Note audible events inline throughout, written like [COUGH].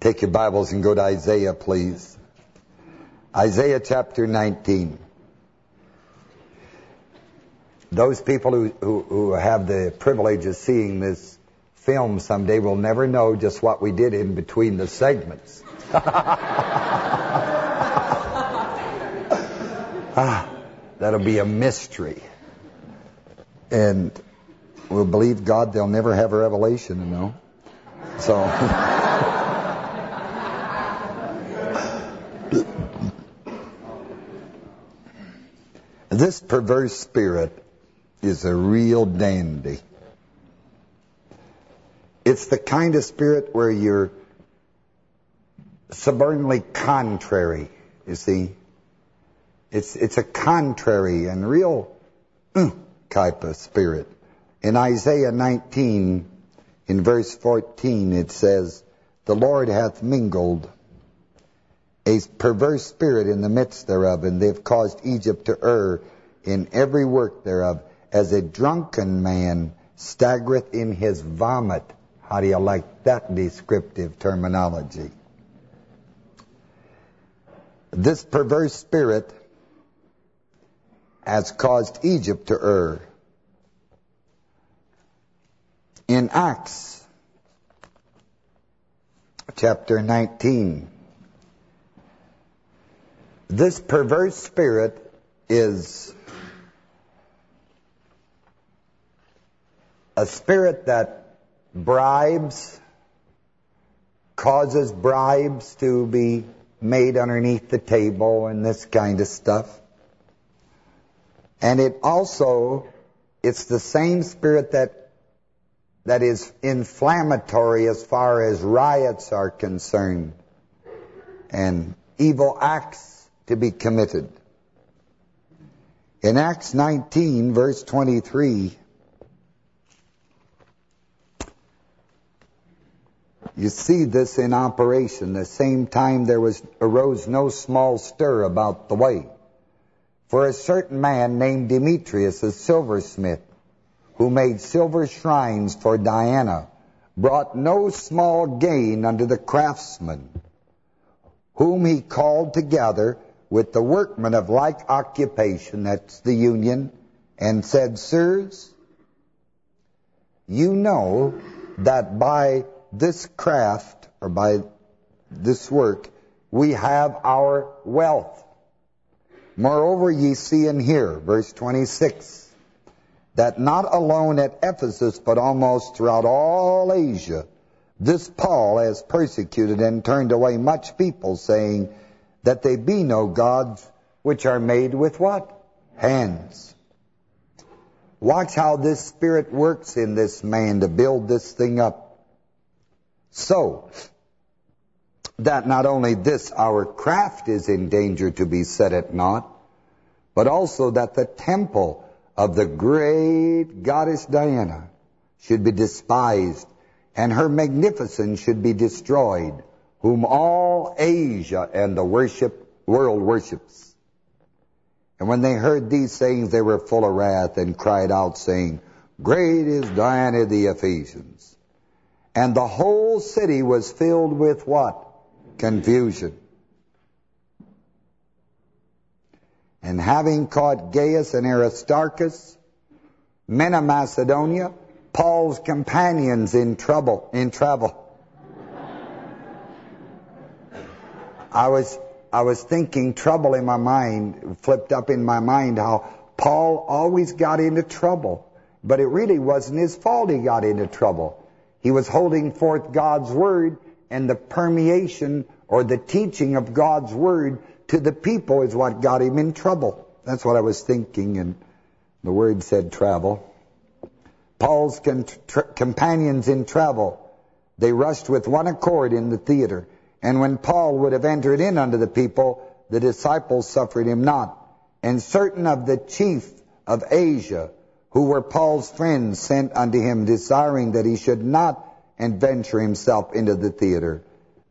Take your Bibles and go to Isaiah, please. Isaiah chapter 19. Those people who, who, who have the privilege of seeing this film someday will never know just what we did in between the segments. [LAUGHS] ah, that'll be a mystery. And we'll believe God they'll never have a revelation, you know. So... [LAUGHS] This perverse spirit is a real dandy. It's the kind of spirit where you're stubbornly contrary, you see. It's it's a contrary and real uh, type of spirit. In Isaiah 19, in verse 14, it says, The Lord hath mingled a perverse spirit in the midst thereof, and they've caused Egypt to err in every work thereof, as a drunken man staggereth in his vomit. How do you like that descriptive terminology? This perverse spirit has caused Egypt to err. In Acts chapter 19, this perverse spirit is a spirit that bribes, causes bribes to be made underneath the table and this kind of stuff. And it also, it's the same spirit that that is inflammatory as far as riots are concerned and evil acts to be committed. In Acts 19, verse 23, You see this in operation. The same time there was arose no small stir about the way. For a certain man named Demetrius, a silversmith, who made silver shrines for Diana, brought no small gain unto the craftsmen, whom he called together with the workmen of like occupation, that's the union, and said, Sirs, you know that by this craft, or by this work, we have our wealth. Moreover, ye see and hear, verse 26, that not alone at Ephesus, but almost throughout all Asia, this Paul has persecuted and turned away much people, saying that they be no gods which are made with what? Hands. Watch how this spirit works in this man to build this thing up. So, that not only this, our craft is in danger to be set at naught, but also that the temple of the great goddess Diana should be despised, and her magnificence should be destroyed, whom all Asia and the worship world worships. And when they heard these sayings, they were full of wrath, and cried out, saying, Great is Diana the Ephesians. And the whole city was filled with what? Confusion. And having caught Gaius and Aristarchus, men of Macedonia, Paul's companions in trouble, in travel. I was I was thinking trouble in my mind, flipped up in my mind how Paul always got into trouble. But it really wasn't his fault he got into trouble. He was holding forth God's Word, and the permeation or the teaching of God's Word to the people is what got him in trouble. That's what I was thinking, and the Word said travel. Paul's companions in travel, they rushed with one accord in the theater. And when Paul would have entered in unto the people, the disciples suffered him not. And certain of the chief of Asia, who were Paul's friends, sent unto him, desiring that he should not adventure himself into the theater.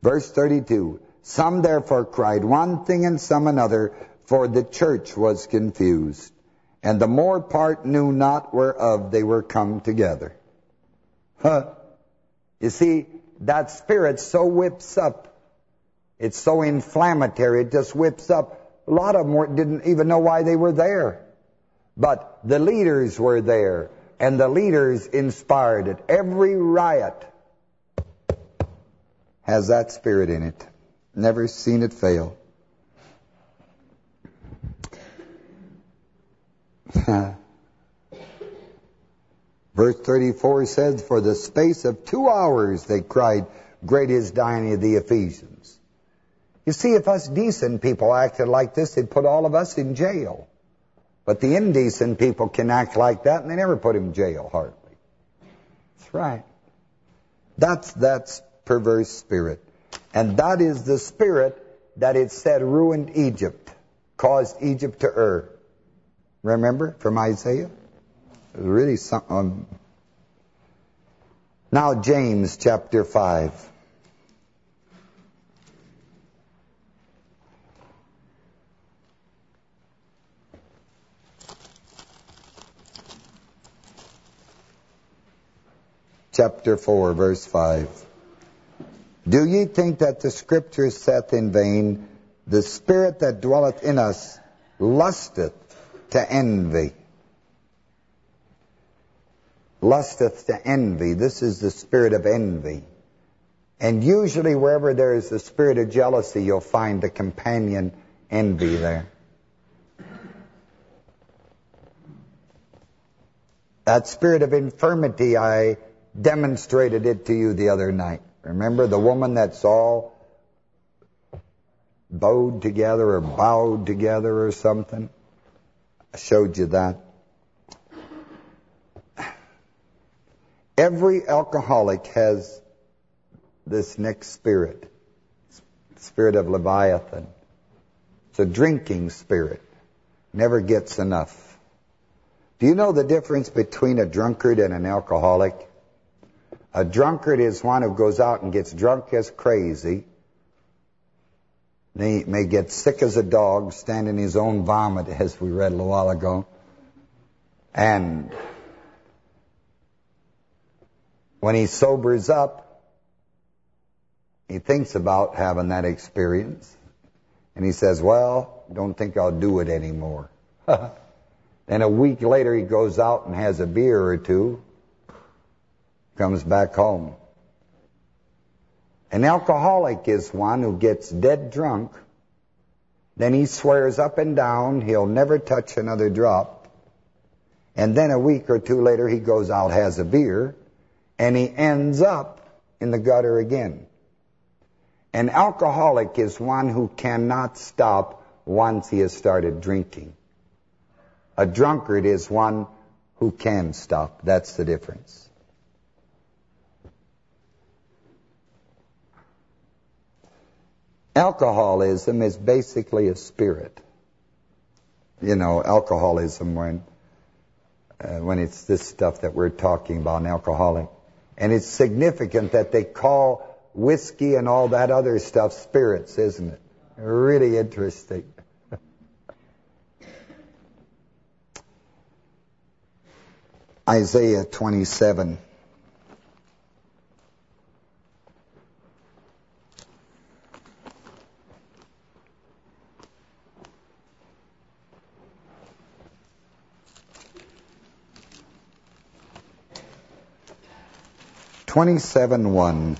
Verse 32, Some therefore cried one thing and some another, for the church was confused. And the more part knew not whereof they were come together. Huh? You see, that spirit so whips up. It's so inflammatory, it just whips up. A lot of them didn't even know why they were there. But the leaders were there, and the leaders inspired it. Every riot has that spirit in it. Never seen it fail. [LAUGHS] Verse 34 says, For the space of two hours they cried, Great is Diana of the Ephesians. You see, if us decent people acted like this, they'd put all of us in jail. But the indecent people can act like that, and they never put him in jail, hardly. That's right. That's, that's perverse spirit. And that is the spirit that it said ruined Egypt, caused Egypt to err. Remember from Isaiah? really something. Um, now James chapter 5. Chapter 4, verse 5. Do ye think that the Scripture saith in vain, The Spirit that dwelleth in us lusteth to envy? lusteth to envy. This is the spirit of envy. And usually wherever there is the spirit of jealousy, you'll find the companion envy there. That spirit of infirmity, I demonstrated it to you the other night. Remember the woman that's all bowed together or bowed together or something? I showed you that. Every alcoholic has this next spirit, spirit of Leviathan. It's a drinking spirit, never gets enough. Do you know the difference between a drunkard and an alcoholic? A drunkard is one who goes out and gets drunk as crazy. He may get sick as a dog, stand in his own vomit, as we read a little while ago. And when he sobers up, he thinks about having that experience. And he says, well, don't think I'll do it anymore. [LAUGHS] then a week later he goes out and has a beer or two, comes back home. An alcoholic is one who gets dead drunk, then he swears up and down he'll never touch another drop, and then a week or two later he goes out, has a beer, and he ends up in the gutter again. An alcoholic is one who cannot stop once he has started drinking. A drunkard is one who can stop. That's the difference. Alcoholism is basically a spirit. You know, alcoholism when uh, when it's this stuff that we're talking about, an alcoholic. And it's significant that they call whiskey and all that other stuff spirits, isn't it? Really interesting. [LAUGHS] Isaiah 27. Twenty-seven one.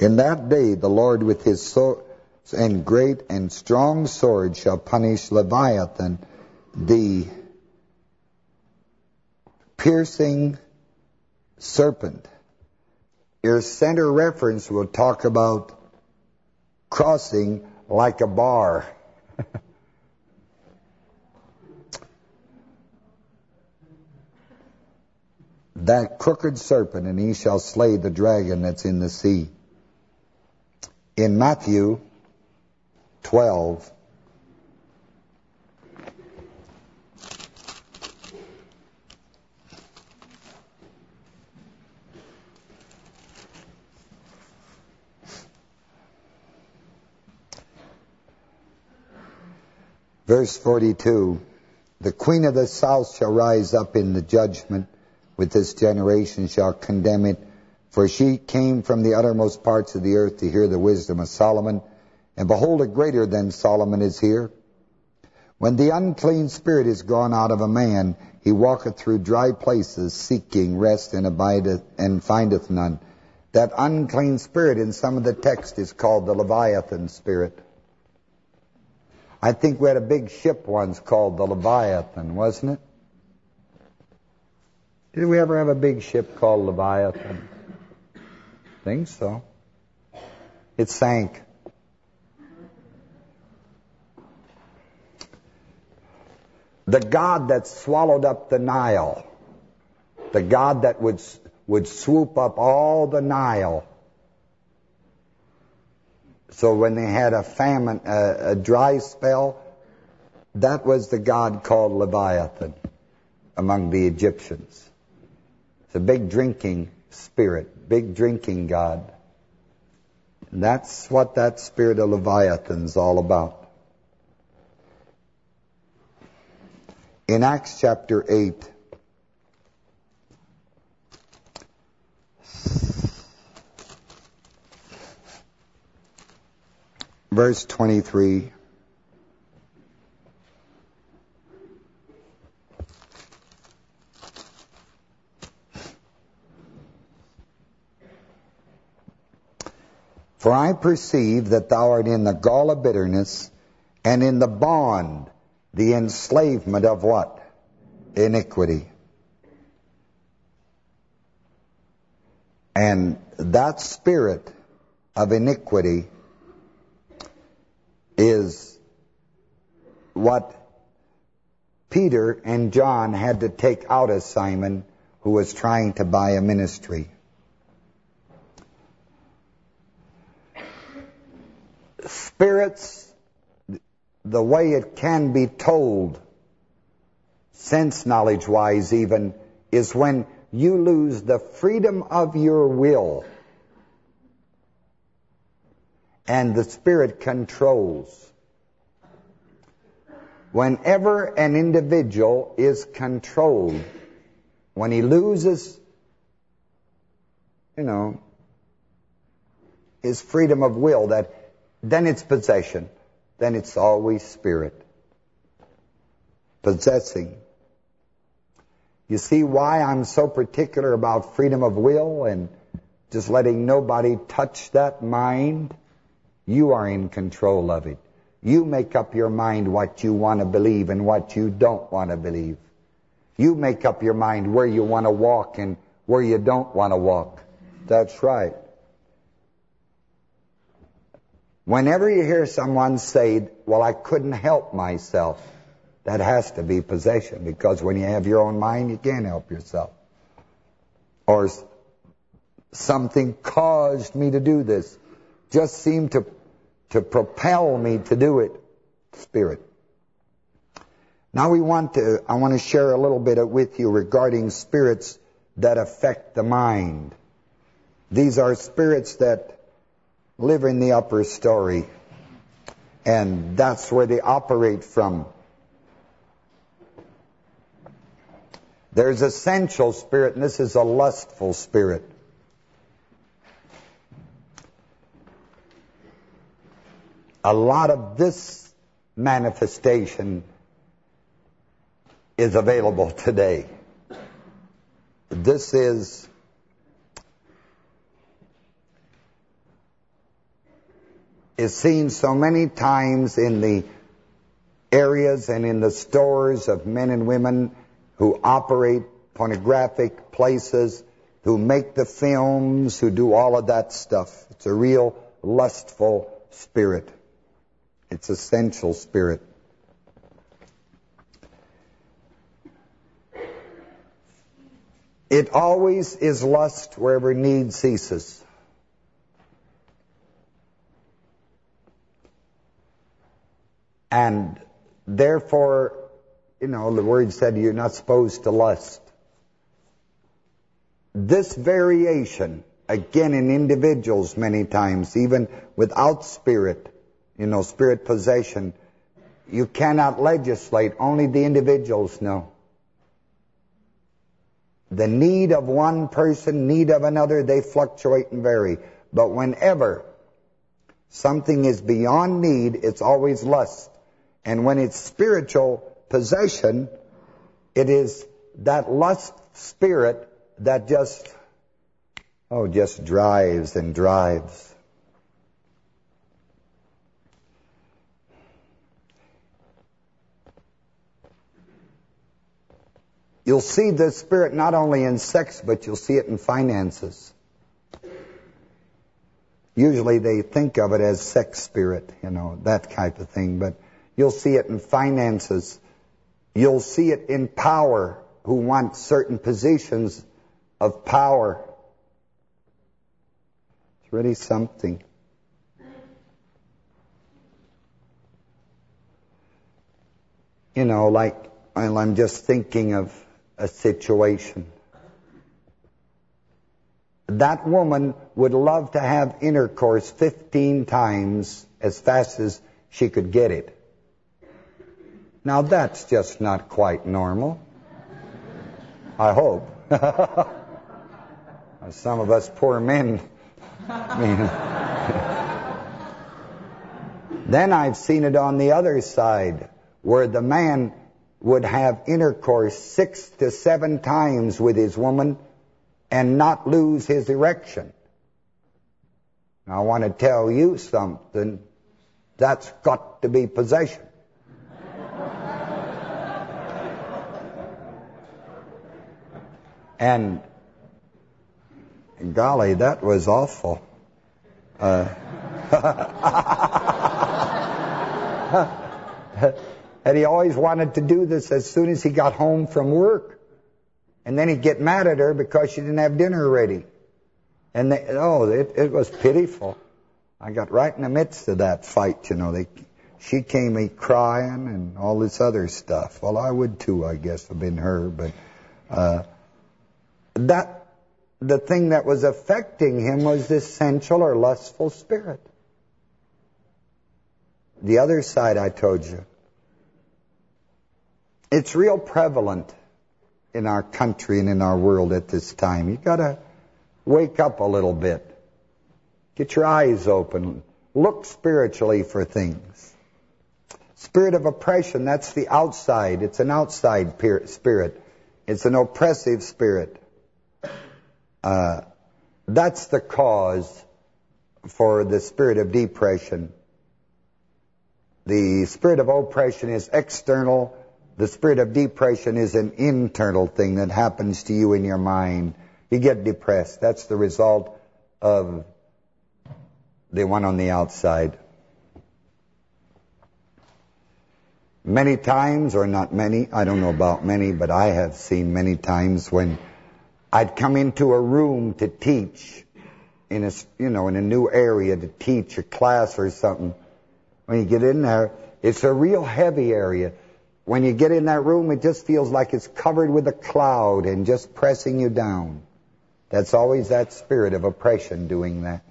In that day the Lord with his sword and great and strong sword shall punish Leviathan, the piercing serpent your center reference will talk about crossing like a bar. [LAUGHS] that crooked serpent, and he shall slay the dragon that's in the sea. In Matthew 12, Verse 42, The queen of the south shall rise up in the judgment with this generation, shall condemn it. For she came from the uttermost parts of the earth to hear the wisdom of Solomon. And behold, a greater than Solomon is here. When the unclean spirit is gone out of a man, he walketh through dry places, seeking rest and abideth and findeth none. That unclean spirit in some of the text is called the Leviathan spirit. I think we had a big ship once called the Leviathan, wasn't it? Did we ever have a big ship called Leviathan? think so. It sank. The God that swallowed up the Nile, the God that would would swoop up all the Nile. So when they had a famine, a, a dry spell, that was the god called Leviathan among the Egyptians. It's a big drinking spirit, big drinking god. And that's what that spirit of Leviathan's all about. In Acts chapter 8, verse 23. For I perceive that thou art in the gall of bitterness, and in the bond, the enslavement of what? Iniquity. And that spirit of iniquity is what Peter and John had to take out of Simon, who was trying to buy a ministry. Spirits, the way it can be told, sense knowledge-wise even, is when you lose the freedom of your will and the Spirit controls. Whenever an individual is controlled, when he loses, you know, his freedom of will, that then it's possession. Then it's always spirit. Possessing. You see why I'm so particular about freedom of will and just letting nobody touch that mind? You are in control of it. You make up your mind what you want to believe and what you don't want to believe. You make up your mind where you want to walk and where you don't want to walk. That's right. Whenever you hear someone say, well, I couldn't help myself, that has to be possession because when you have your own mind, you can't help yourself. Or something caused me to do this. Just seemed to to propel me to do it, Spirit. Now we want to, I want to share a little bit with you regarding spirits that affect the mind. These are spirits that live in the upper story, and that's where they operate from. There's a sensual spirit, and this is a lustful spirit. A lot of this manifestation is available today. This is is seen so many times in the areas and in the stores of men and women who operate pornographic places, who make the films, who do all of that stuff. It's a real lustful spirit. It's essential spirit. It always is lust wherever need ceases. And therefore, you know, the word said you're not supposed to lust. This variation, again in individuals many times, even without spirit, you know, spirit possession, You cannot legislate. Only the individuals know. The need of one person, need of another, they fluctuate and vary. But whenever something is beyond need, it's always lust. And when it's spiritual possession, it is that lust spirit that just, oh, just drives and drives. You'll see the spirit not only in sex, but you'll see it in finances. Usually they think of it as sex spirit, you know, that type of thing. But you'll see it in finances. You'll see it in power, who want certain positions of power. It's really something. You know, like, I'm just thinking of a situation. That woman would love to have intercourse 15 times as fast as she could get it. Now that's just not quite normal. I hope. [LAUGHS] Some of us poor men. [LAUGHS] then I've seen it on the other side, where the man would have intercourse six to seven times with his woman and not lose his erection. Now, I want to tell you something. That's got to be possession. and golly, that was awful. Uh, [LAUGHS] [LAUGHS] And he always wanted to do this as soon as he got home from work. And then he'd get mad at her because she didn't have dinner ready. And they, oh, it, it was pitiful. I got right in the midst of that fight, you know. They, she came me crying and all this other stuff. Well, I would too, I guess, have been her. But uh, that the thing that was affecting him was this sensual or lustful spirit. The other side I told you it's real prevalent in our country and in our world at this time. You've got to wake up a little bit. Get your eyes open. Look spiritually for things. Spirit of oppression, that's the outside. It's an outside spirit. It's an oppressive spirit. Uh, that's the cause for the spirit of depression. The spirit of oppression is external the spirit of depression is an internal thing that happens to you in your mind. You get depressed. That's the result of the one on the outside. Many times, or not many, I don't know about many, but I have seen many times when I'd come into a room to teach in a, you know, in a new area to teach a class or something. When you get in there, it's a real heavy area. When you get in that room, it just feels like it's covered with a cloud and just pressing you down. That's always that spirit of oppression doing that.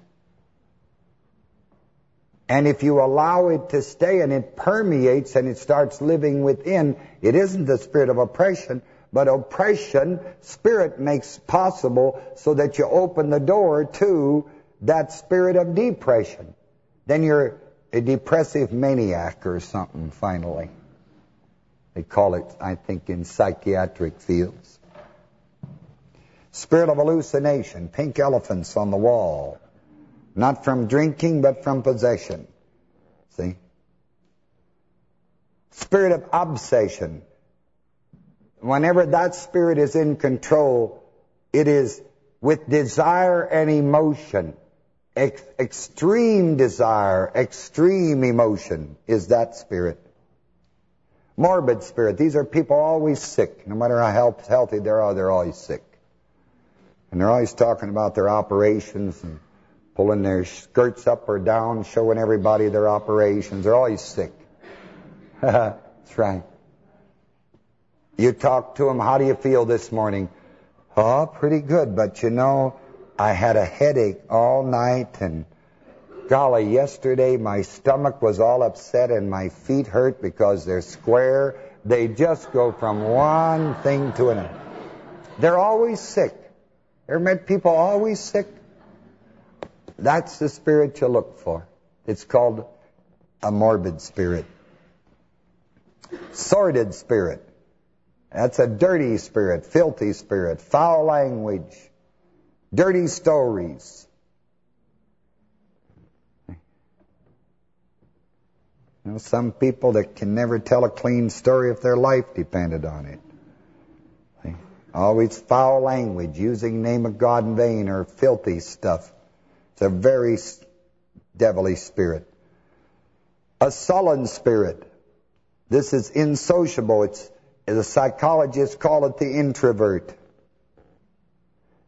And if you allow it to stay and it permeates and it starts living within, it isn't the spirit of oppression, but oppression, spirit makes possible so that you open the door to that spirit of depression. Then you're a depressive maniac or something finally. They call it, I think, in psychiatric fields. Spirit of hallucination, pink elephants on the wall. Not from drinking, but from possession. See? Spirit of obsession. Whenever that spirit is in control, it is with desire and emotion. Ex extreme desire, extreme emotion is that spirit. Morbid spirit. These are people always sick. No matter how healthy they are, they're always sick. And they're always talking about their operations and pulling their skirts up or down, showing everybody their operations. They're always sick. [LAUGHS] That's right. You talk to them, how do you feel this morning? Oh, pretty good, but you know, I had a headache all night and Golly, yesterday my stomach was all upset and my feet hurt because they're square. They just go from one thing to another. They're always sick. Ever met people always sick? That's the spirit you look for. It's called a morbid spirit. Sordid spirit. That's a dirty spirit, filthy spirit, foul language, dirty stories. Know, some people that can never tell a clean story if their life depended on it. Always foul language, using name of God in vain, or filthy stuff. It's a very devilish spirit. A sullen spirit. This is insociable. It's the psychologists call it the introvert.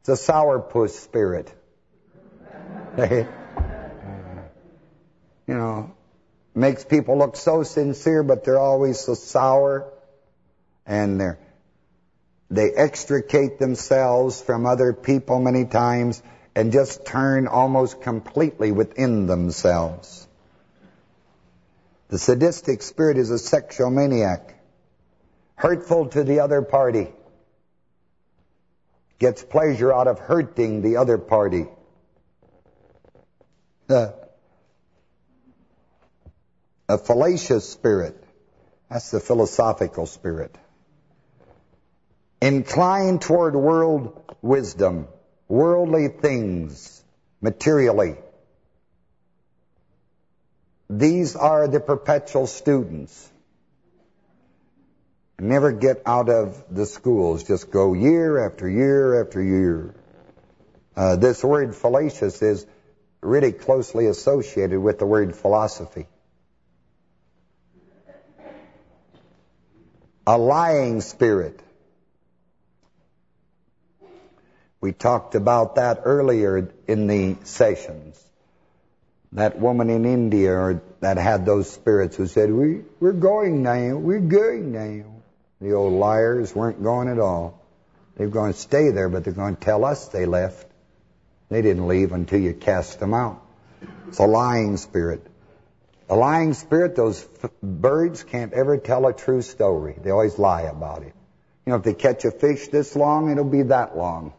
It's a sourpuss spirit. [LAUGHS] you know, makes people look so sincere, but they're always so sour, and they're they extricate themselves from other people many times and just turn almost completely within themselves. The sadistic spirit is a sexual maniac, hurtful to the other party, gets pleasure out of hurting the other party. A fallacious spirit, that's the philosophical spirit inclined toward world wisdom, worldly things, materially. These are the perpetual students. Never get out of the schools, just go year after year after year. Uh, this word fallacious is really closely associated with the word philosophy. A lying spirit We talked about that earlier in the sessions. That woman in India that had those spirits who said, we, we're going now, we're going now. The old liars weren't going at all. They're going to stay there, but they're going to tell us they left. They didn't leave until you cast them out. It's a lying spirit. A lying spirit, those birds can't ever tell a true story. They always lie about it. You know, if they catch a fish this long, it'll be that long.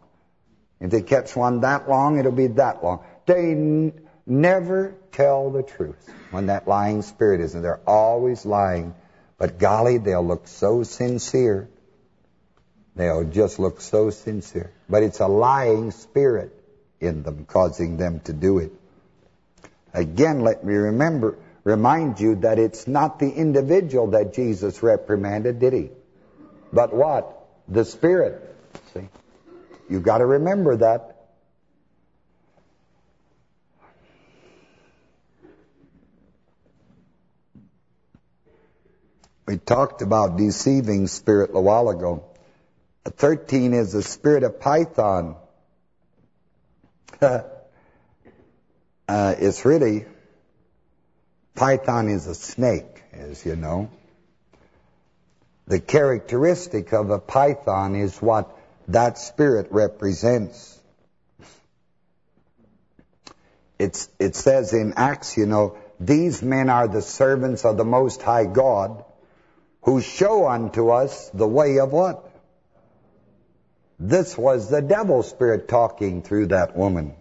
If they catch one that long, it'll be that long. They never tell the truth when that lying spirit is, and they're always lying. But golly, they'll look so sincere. They'll just look so sincere. But it's a lying spirit in them, causing them to do it. Again, let me remember, remind you that it's not the individual that Jesus reprimanded, did he? But what? The spirit. See? You've got to remember that. We talked about deceiving spirit a while ago. 13 is the spirit of Python. [LAUGHS] uh, it's really, Python is a snake, as you know. The characteristic of a python is what that spirit represents. It's, it says in Acts, you know, these men are the servants of the Most High God who show unto us the way of what? This was the devil spirit talking through that woman.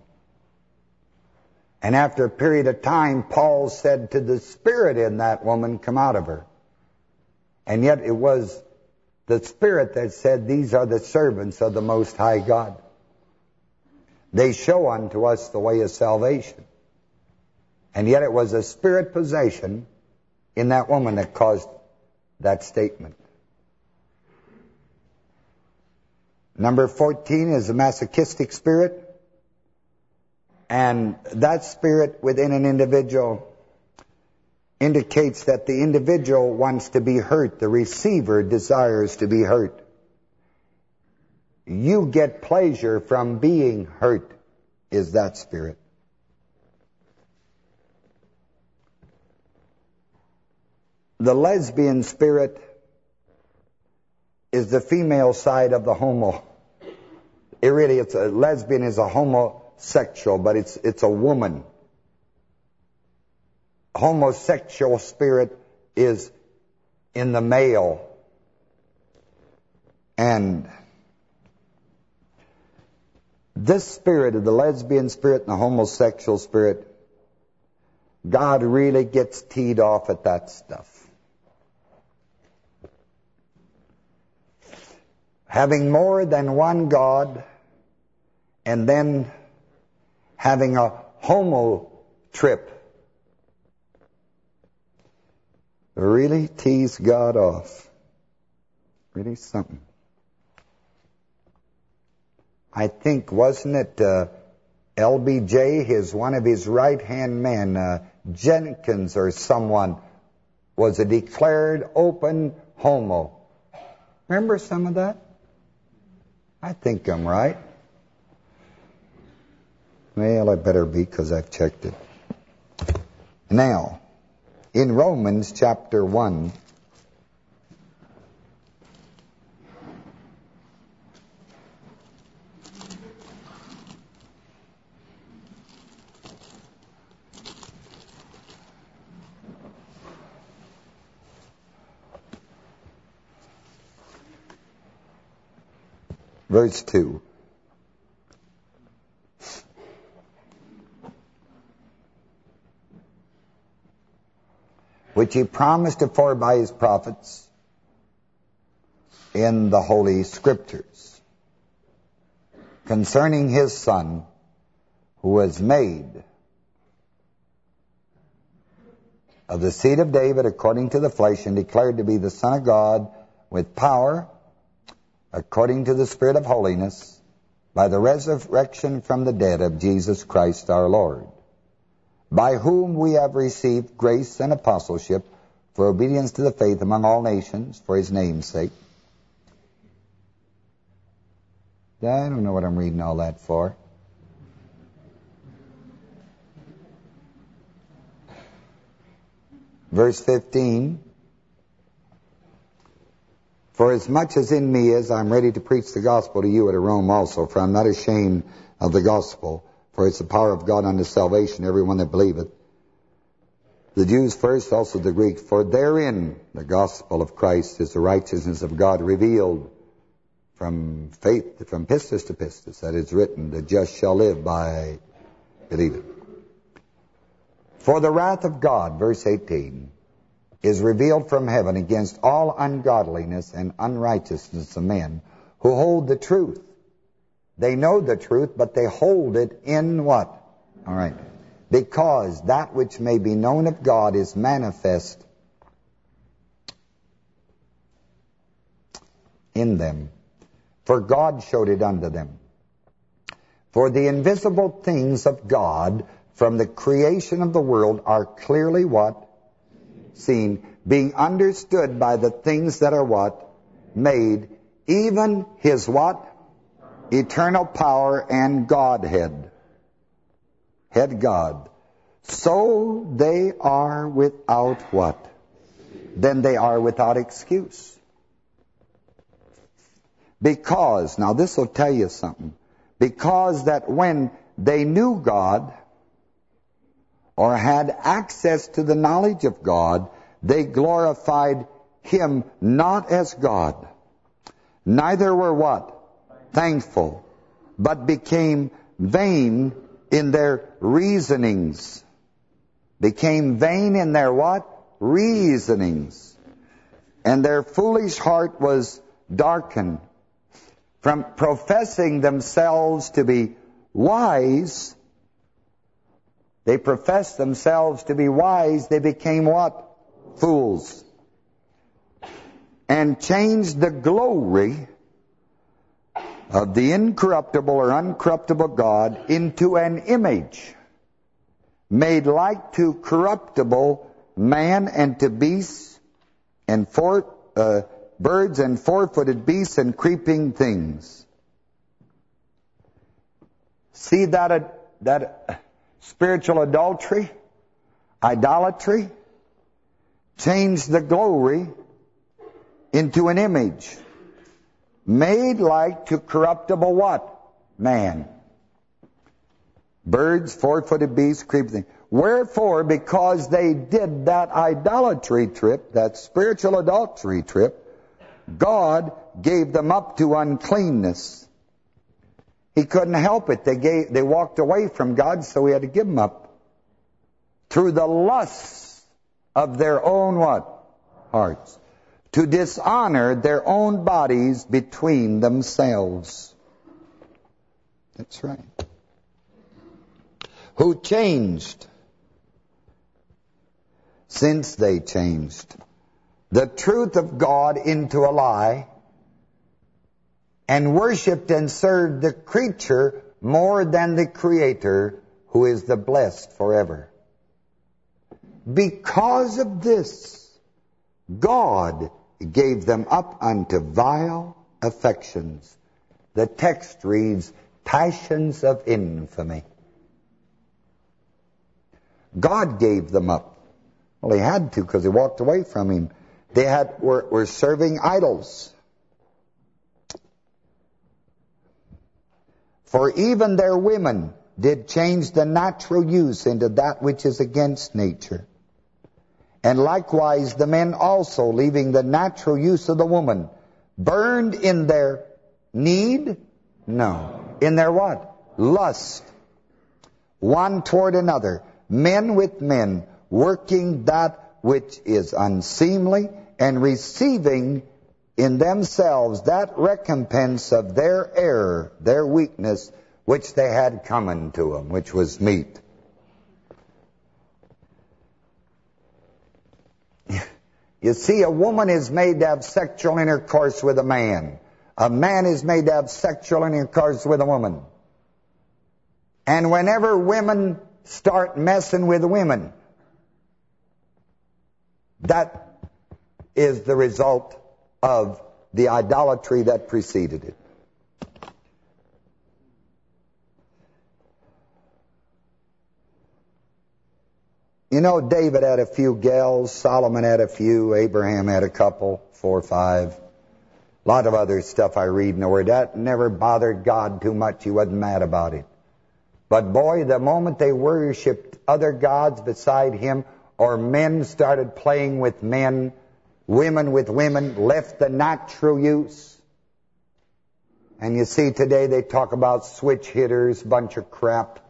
And after a period of time, Paul said to the spirit in that woman, come out of her. And yet it was the Spirit that said, these are the servants of the Most High God. They show unto us the way of salvation. And yet it was a spirit possession in that woman that caused that statement. Number 14 is a masochistic spirit. And that spirit within an individual indicates that the individual wants to be hurt. The receiver desires to be hurt. You get pleasure from being hurt, is that spirit. The lesbian spirit is the female side of the homo. It really, it's a lesbian is a homosexual, but it's it's a woman. homosexual spirit is in the male. And this spirit of the lesbian spirit and the homosexual spirit, God really gets teed off at that stuff. Having more than one God and then having a homo trip really tease God off. Really something. I think, wasn't it uh, LBJ, his one of his right-hand men, uh, Jenkins or someone, was a declared open homo. Remember some of that? I think I'm right. Well, I better be because I've checked it. Now, in Romans chapter 1, verse 2. Which he promised afore by his prophets in the Holy Scriptures concerning his Son who was made of the seed of David according to the flesh and declared to be the Son of God with power according to the Spirit of holiness, by the resurrection from the dead of Jesus Christ our Lord, by whom we have received grace and apostleship for obedience to the faith among all nations for his name's sake. I don't know what I'm reading all that for. Verse 15, for as much as in me is, I'm ready to preach the gospel to you at Rome also, for I'm not ashamed of the gospel, for it's the power of God unto salvation, everyone that believeth. The Jews first, also the Greeks, for therein the gospel of Christ is the righteousness of God revealed from faith, from pistis to pistis, that is written, the just shall live by believing. For the wrath of God, verse 18, is revealed from heaven against all ungodliness and unrighteousness of men who hold the truth. They know the truth, but they hold it in what? All right. Because that which may be known of God is manifest in them. For God showed it unto them. For the invisible things of God from the creation of the world are clearly what? seen, being understood by the things that are what? Made, even his what? Eternal power and Godhead. Head God. So they are without what? Then they are without excuse. Because, now this will tell you something. Because that when they knew God, or had access to the knowledge of God, they glorified him not as God. Neither were what? Thankful, but became vain in their reasonings. Became vain in their what? Reasonings. And their foolish heart was darkened. From professing themselves to be wise, they professed themselves to be wise. They became what? Fools. And changed the glory of the incorruptible or uncorruptible God into an image made like to corruptible man and to beasts and four, uh, birds and four-footed beasts and creeping things. See that, uh, that spiritual adultery, idolatry, change the glory into an image made like to corruptible what? Man. Birds, four-footed beasts, creeping things. Wherefore, because they did that idolatry trip, that spiritual adultery trip, God gave them up to uncleanness. He couldn't help it. They gave, they walked away from God, so he had to give them up. Through the lusts of their own what? Hearts. To dishonor their own bodies between themselves. That's right. Who changed since they changed the truth of God into a lie and worshipped and served the creature more than the Creator who is the blessed forever. Because of this, God gave them up unto vile affections. The text reads, passions of infamy. God gave them up. Well, he had to because he walked away from him. They had were, were serving idols. For even their women did change the natural use into that which is against nature. And likewise the men also, leaving the natural use of the woman, burned in their need? No. In their what? Lust. One toward another. Men with men, working that which is unseemly, and receiving in themselves that recompense of their error, their weakness, which they had coming to them, which was meet. You see, a woman is made to have sexual intercourse with a man. A man is made to have sexual intercourse with a woman. And whenever women start messing with women, that is the result of the idolatry that preceded it. You know, David had a few gals, Solomon had a few, Abraham had a couple, four or five. A lot of other stuff I read in the Word. That never bothered God too much. He wasn't mad about it. But boy, the moment they worshipped other gods beside Him, or men started playing with men, women with women, left the natural use. And you see today they talk about switch hitters, bunch of crap.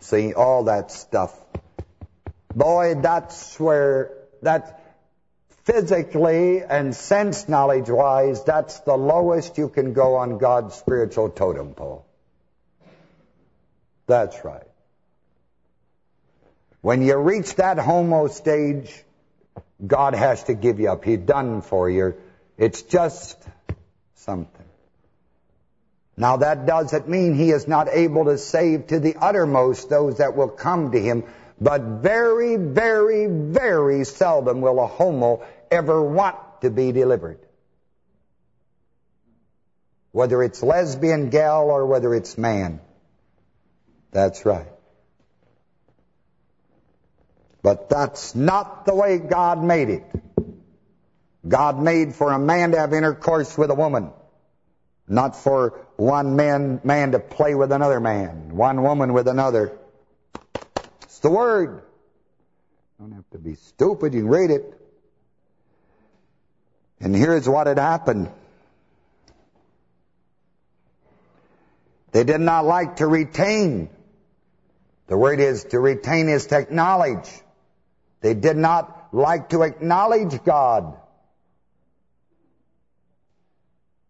See, all that stuff. Boy, that's where, that physically and sense knowledge-wise, that's the lowest you can go on God's spiritual totem pole. That's right. When you reach that homo stage, God has to give you up. He's done for you. It's just something. Now that doesn't mean he is not able to save to the uttermost those that will come to him, but very, very, very seldom will a homo ever want to be delivered. Whether it's lesbian gal or whether it's man. That's right. But that's not the way God made it. God made for a man to have intercourse with a woman. Not for one man, man to play with another man. One woman with another. The Word. You don't have to be stupid. You can read it. And here's what had happened. They did not like to retain. The word is to retain his technology. They did not like to acknowledge God.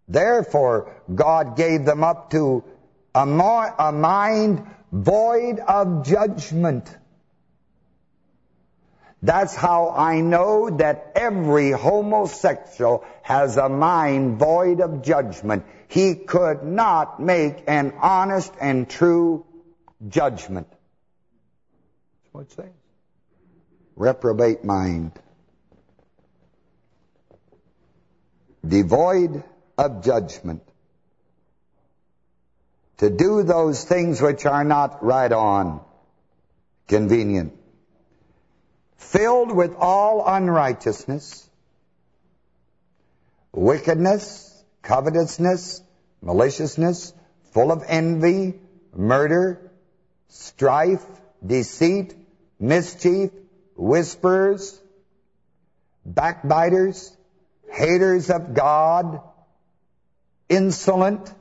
Therefore, God gave them up to a mind void of judgment. That's how I know that every homosexual has a mind void of judgment. He could not make an honest and true judgment. That's what it says. Reprobate mind, devoid of judgment, to do those things which are not right on, convenient, filled with all unrighteousness, wickedness, covetousness, maliciousness, full of envy, murder, strife, deceit, mischief, whisperers, backbiters, haters of God, insolent,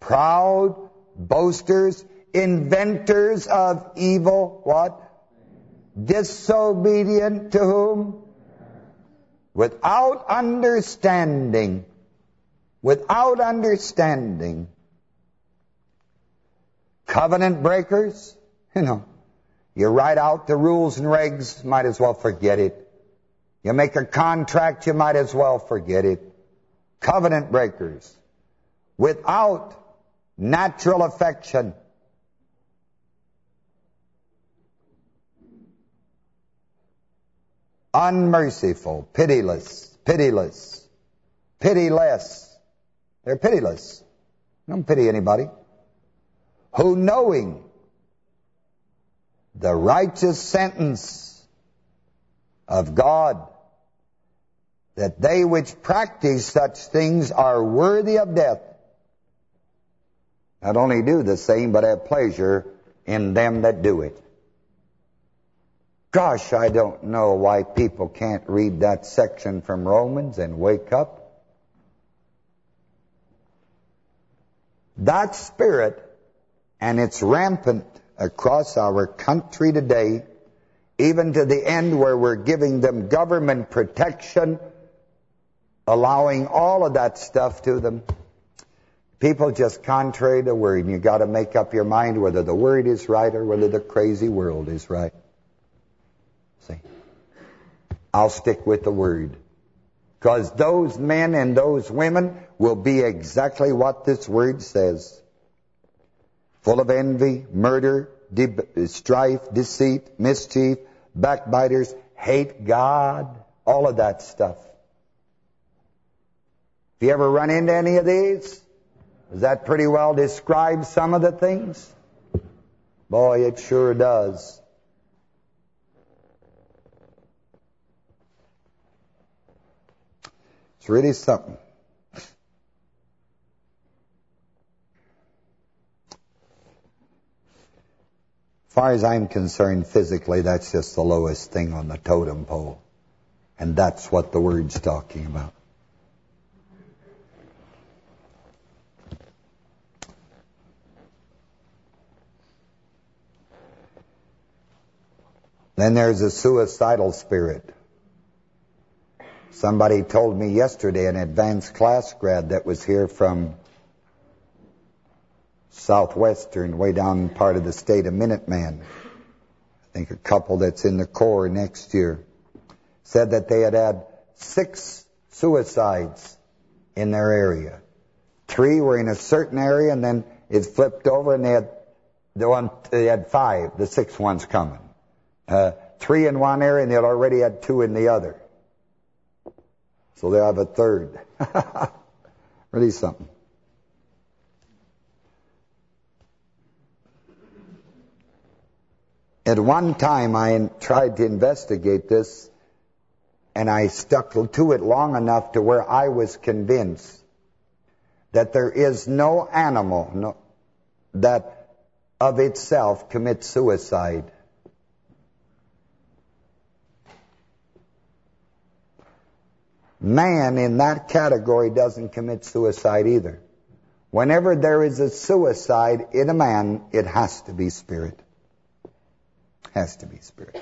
proud, boasters, inventors of evil, what? Disobedient to whom? Without understanding. Without understanding. Covenant breakers, you know, you write out the rules and regs, might as well forget it. You make a contract, you might as well forget it. Covenant breakers. Without natural affection. Unmerciful, pitiless, pitiless, pitiless. They're pitiless. Don't pity anybody. Who knowing the righteous sentence of God that they which practice such things are worthy of death. Not only do the same, but have pleasure in them that do it. Gosh, I don't know why people can't read that section from Romans and wake up. That spirit, and it's rampant across our country today, even to the end where we're giving them government protection allowing all of that stuff to them. People just contrary to word, and you got to make up your mind whether the word is right or whether the crazy world is right. See? I'll stick with the word. Because those men and those women will be exactly what this word says. Full of envy, murder, de strife, deceit, mischief, backbiters, hate God, all of that stuff. If you ever run into any of these, does that pretty well describe some of the things? Boy, it sure does. It's really something. As far as I'm concerned, physically, that's just the lowest thing on the totem pole. And that's what the word's talking about. Then there's a suicidal spirit. Somebody told me yesterday, an advanced class grad that was here from southwestern, way down part of the state of Minuteman. I think a couple that's in the Corps next year. Said that they had had six suicides in their area. Three were in a certain area, and then it flipped over, and they had the one they had five. The sixth one's coming uh, three in one area and they'll already had two in the other. So they'll have a third. [LAUGHS] really something. At one time, I tried to investigate this, and I stuck to it long enough to where I was convinced that there is no animal no, that of itself commits suicide. Man in that category doesn't commit suicide either. Whenever there is a suicide in a man, it has to be spirit. Has to be spirit.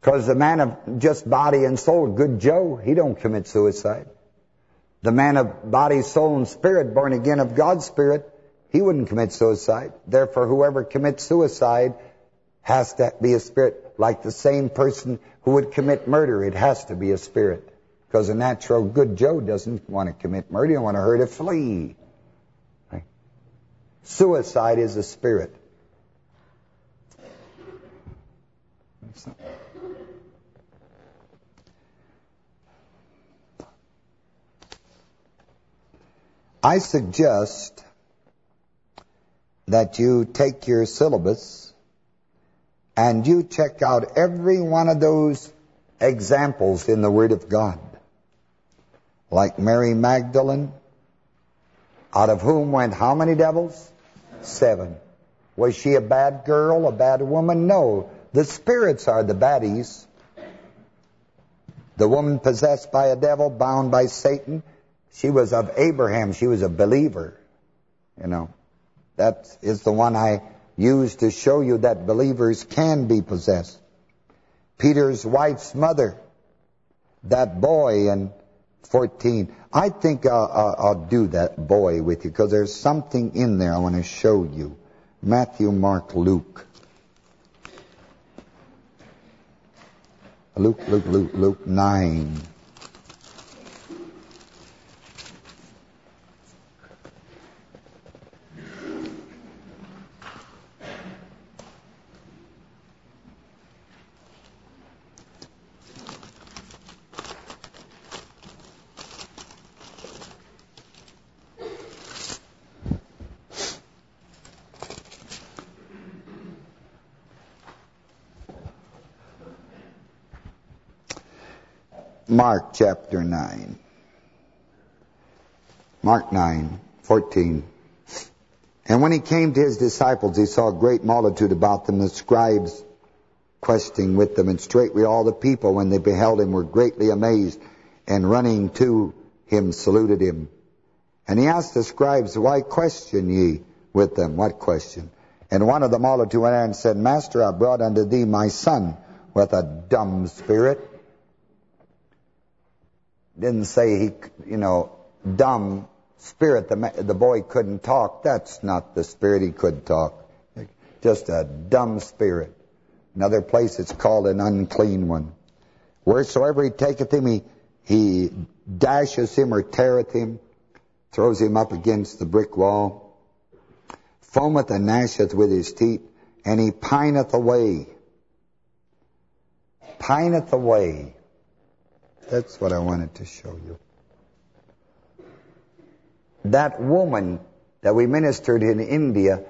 Because the man of just body and soul, good Joe, he don't commit suicide. The man of body, soul, and spirit, born again of God's spirit, he wouldn't commit suicide. Therefore, whoever commits suicide has to be a spirit. Like the same person who would commit murder, it has to be a spirit. Because a natural good Joe doesn't want to commit murder, he want to hurt a flea. Right? Suicide is a spirit. I suggest that you take your syllabus and you check out every one of those examples in the Word of God. Like Mary Magdalene, Out of whom went how many devils? Seven. Was she a bad girl, a bad woman? No. The spirits are the baddies. The woman possessed by a devil, bound by Satan, she was of Abraham. She was a believer. You know, that is the one I used to show you that believers can be possessed. Peter's wife's mother, that boy in 14. I think I'll, I'll, I'll do that boy with you because there's something in there I want to show you. Matthew, Mark, Luke. Luke, Luke, Luke, Luke 9. Mark chapter 9. Mark 9, 14. And when he came to his disciples, he saw a great multitude about them, the scribes questing with them, and straightway all the people, when they beheld him, were greatly amazed, and running to him, saluted him. And he asked the scribes, Why question ye with them? What question? And one of the multitude went and said, Master, I brought unto thee my son with a dumb spirit, didn't say he, you know, dumb spirit, the, the boy couldn't talk. That's not the spirit he could talk. Just a dumb spirit. Another place it's called an unclean one. Wheresoever he taketh him, he, he dashes him or teareth him, throws him up against the brick wall, foameth and gnasheth with his teeth, and he pineth away. Pineth away. That's what I wanted to show you. That woman that we ministered in India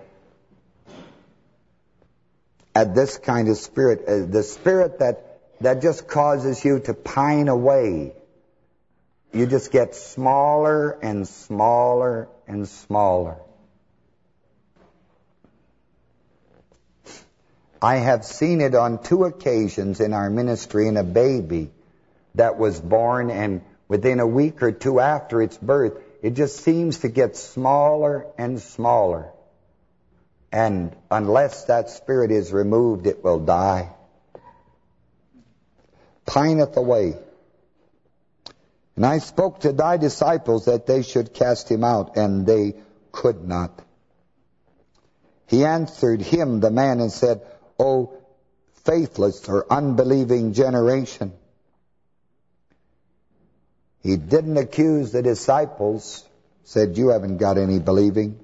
at this kind of spirit, uh, the spirit that, that just causes you to pine away. You just get smaller and smaller and smaller. I have seen it on two occasions in our ministry in a baby that was born and within a week or two after its birth, it just seems to get smaller and smaller. And unless that spirit is removed, it will die. Pineth away. And I spoke to thy disciples that they should cast him out, and they could not. He answered him, the man, and said, O faithless or unbelieving generation, he didn't accuse the disciples, said, you haven't got any believing.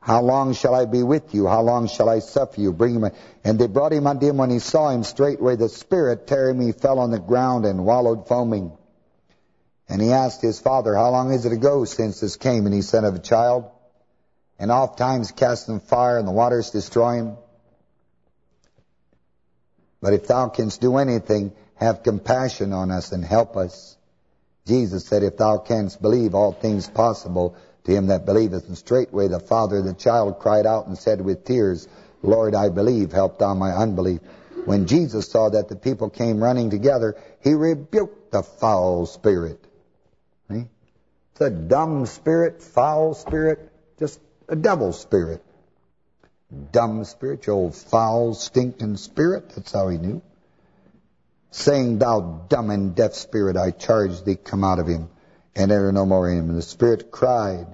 How long shall I be with you? How long shall I suffer you? Bring him. And they brought him unto him. When he saw him, straightway the spirit tearing me fell on the ground and wallowed foaming. And he asked his father, How long is it ago since this came? And he said, Of a child. And oft times cast them fire, and the waters destroy him. But if thou canst do anything, have compassion on us and help us. Jesus said, If thou canst believe, all things possible to him that believeth. And straightway the father of the child cried out and said with tears, Lord, I believe, help thou my unbelief. When Jesus saw that the people came running together, he rebuked the foul spirit. See? It's a dumb spirit, foul spirit, just a devil spirit. Dumb spirit, old foul, stinking spirit, that's how he knew saying, Thou dumb and deaf spirit, I charge thee, come out of him, and enter no more in him. And the spirit cried,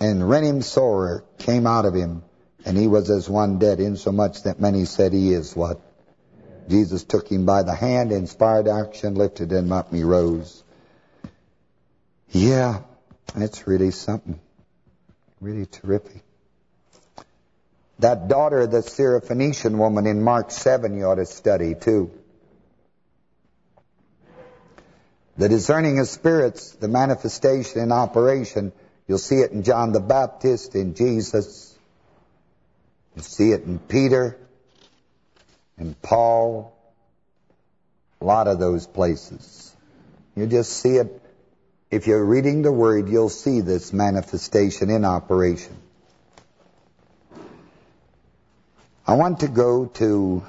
and rent him sore, came out of him, and he was as one dead, insomuch that many said he is what? Jesus took him by the hand, inspired action, lifted him up, and he rose. Yeah, that's really something. Really terrific. That daughter of the Syrophoenician woman in Mark 7 you ought to study too. The discerning of spirits, the manifestation in operation, you'll see it in John the Baptist, in Jesus. You'll see it in Peter, in Paul, a lot of those places. You just see it if you're reading the Word, you'll see this manifestation in operation. I want to go to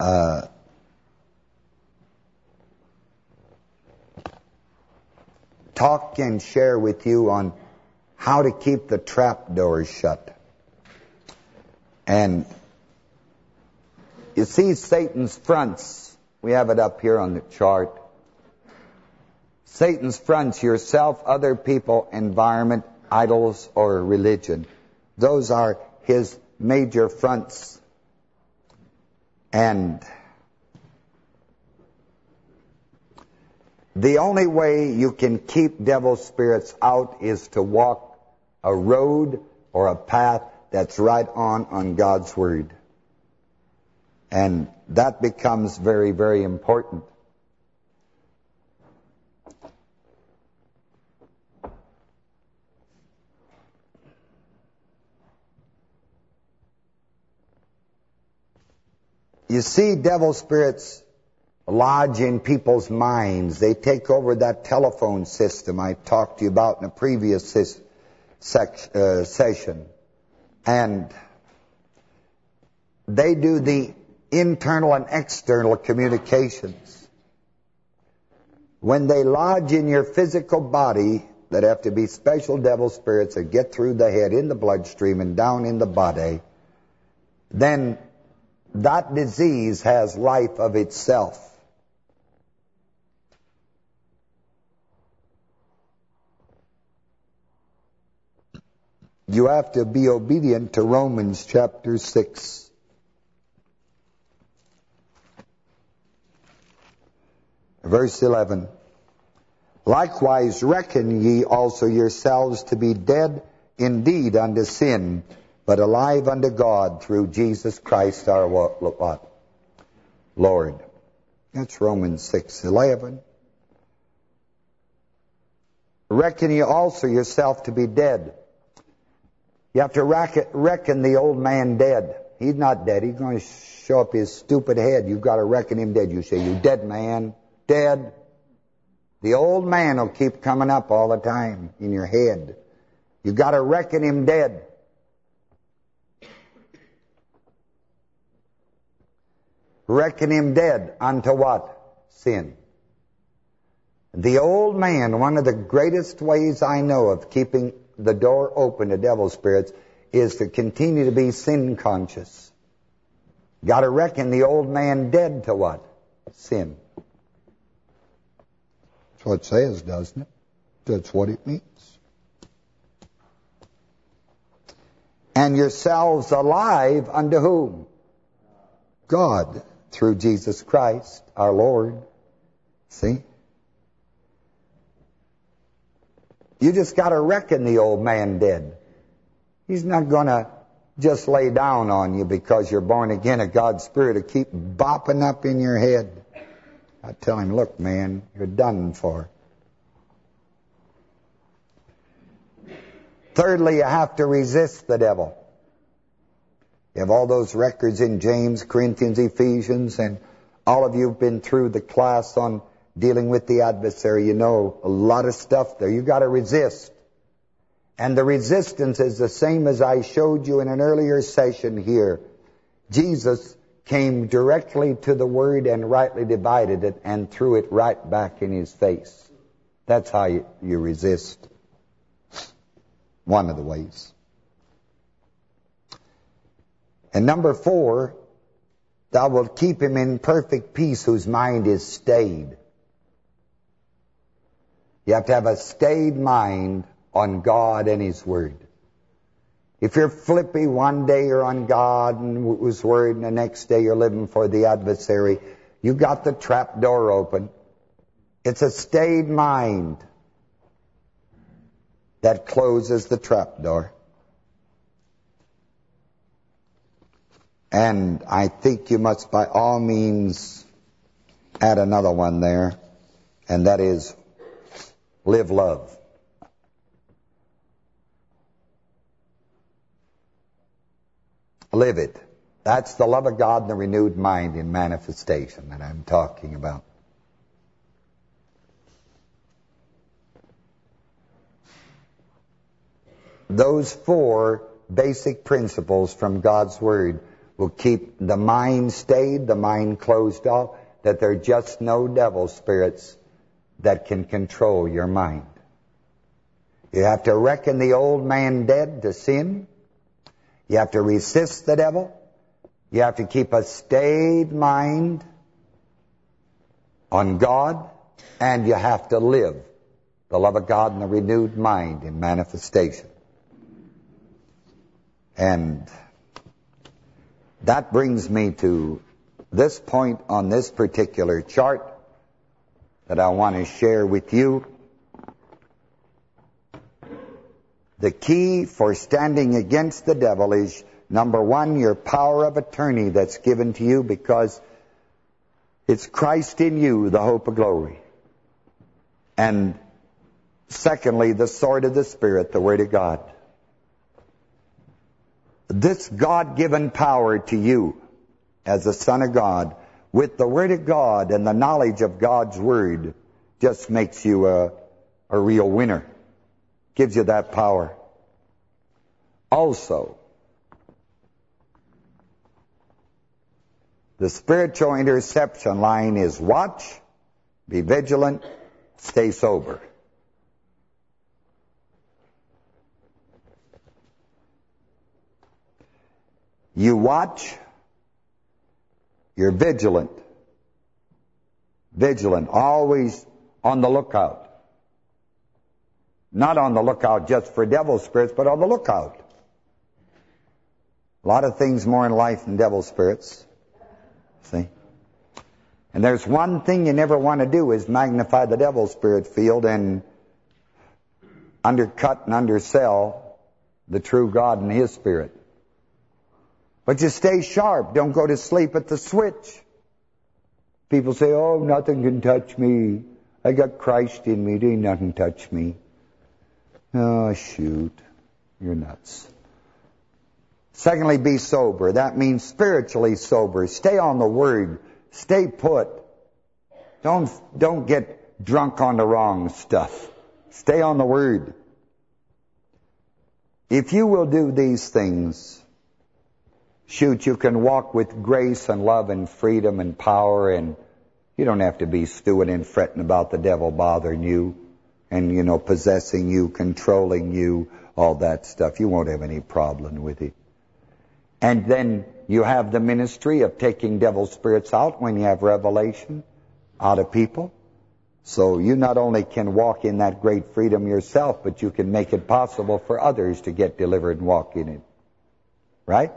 uh, talk and share with you on how to keep the trap doors shut. And you see Satan's fronts. We have it up here on the chart. Satan's fronts, yourself, other people, environment, idols, or religion. Those are his major fronts. And the only way you can keep devil spirits out is to walk a road or a path that's right on on God's Word. And that becomes very, very important. You see devil spirits lodge in people's minds. They take over that telephone system I talked to you about in a previous uh, session. And they do the internal and external communications. When they lodge in your physical body, that have to be special devil spirits that get through the head, in the bloodstream, and down in the body, then that disease has life of itself. You have to be obedient to Romans chapter 6. Verse 11. Likewise reckon ye also yourselves to be dead indeed unto sin, but alive unto God through Jesus Christ our what? Lord. That's Romans 6, 11. Reckon ye also yourself to be dead. You have to reckon the old man dead. He's not dead. He's going to show up his stupid head. You've got to reckon him dead. You say, you dead man, dead. The old man will keep coming up all the time in your head. You've got to reckon him dead. reckon him dead unto what? Sin. The old man, one of the greatest ways I know of keeping the door open to devil spirits is to continue to be sin conscious. Got to reckon the old man dead to what? Sin. That's what it says, doesn't it? That's what it means. And yourselves alive unto whom? God through Jesus Christ, our Lord. See? You just got to reckon the old man dead. He's not going to just lay down on you because you're born again of God's Spirit to keep bopping up in your head. I tell him, look, man, you're done for. Thirdly, you have to resist the devil. You have all those records in James, Corinthians, Ephesians, and all of you have been through the class on dealing with the adversary. You know a lot of stuff there. You've got to resist. And the resistance is the same as I showed you in an earlier session here. Jesus came directly to the Word and rightly divided it and threw it right back in his face. That's how you, you resist. One of the ways. And number four, thou wilt keep him in perfect peace whose mind is stayed. You have to have a stayed mind on God and His Word. If you're flippy one day you're on God and His Word and the next day you're living for the adversary, you got the trap door open. It's a stayed mind that closes the trap door. And I think you must by all means add another one there, and that is Live love. Live it. That's the love of God and the renewed mind in manifestation that I'm talking about. Those four basic principles from God's Word will keep the mind stayed, the mind closed off, that there are just no devil spirits that can control your mind. You have to reckon the old man dead to sin. You have to resist the devil. You have to keep a stayed mind on God. And you have to live the love of God in the renewed mind in manifestation. And that brings me to this point on this particular chart that I want to share with you. The key for standing against the devil is, number one, your power of attorney that's given to you because it's Christ in you, the hope of glory. And secondly, the sword of the Spirit, the Word of God. This God-given power to you as a son of God with the Word of God and the knowledge of God's Word just makes you a, a real winner. Gives you that power. Also, the spiritual interception line is watch, be vigilant, stay sober. You watch, you're vigilant. Vigilant, always on the lookout. Not on the lookout just for devil spirits, but on the lookout. A lot of things more in life than devil spirits. See? And there's one thing you never want to do is magnify the devil spirit field and undercut and undersell the true God and His Spirit. But you stay sharp. Don't go to sleep at the switch. People say, oh, nothing can touch me. I got Christ in me. Ain't nothing touch me. Oh, shoot. You're nuts. Secondly, be sober. That means spiritually sober. Stay on the Word. Stay put. Don't, don't get drunk on the wrong stuff. Stay on the Word. If you will do these things, shoot, you can walk with grace and love and freedom and power and you don't have to be stewing and fretting about the devil bothering you and, you know, possessing you, controlling you, all that stuff. You won't have any problem with it. And then you have the ministry of taking devil spirits out when you have revelation out of people. So you not only can walk in that great freedom yourself, but you can make it possible for others to get delivered and walk in it. Right?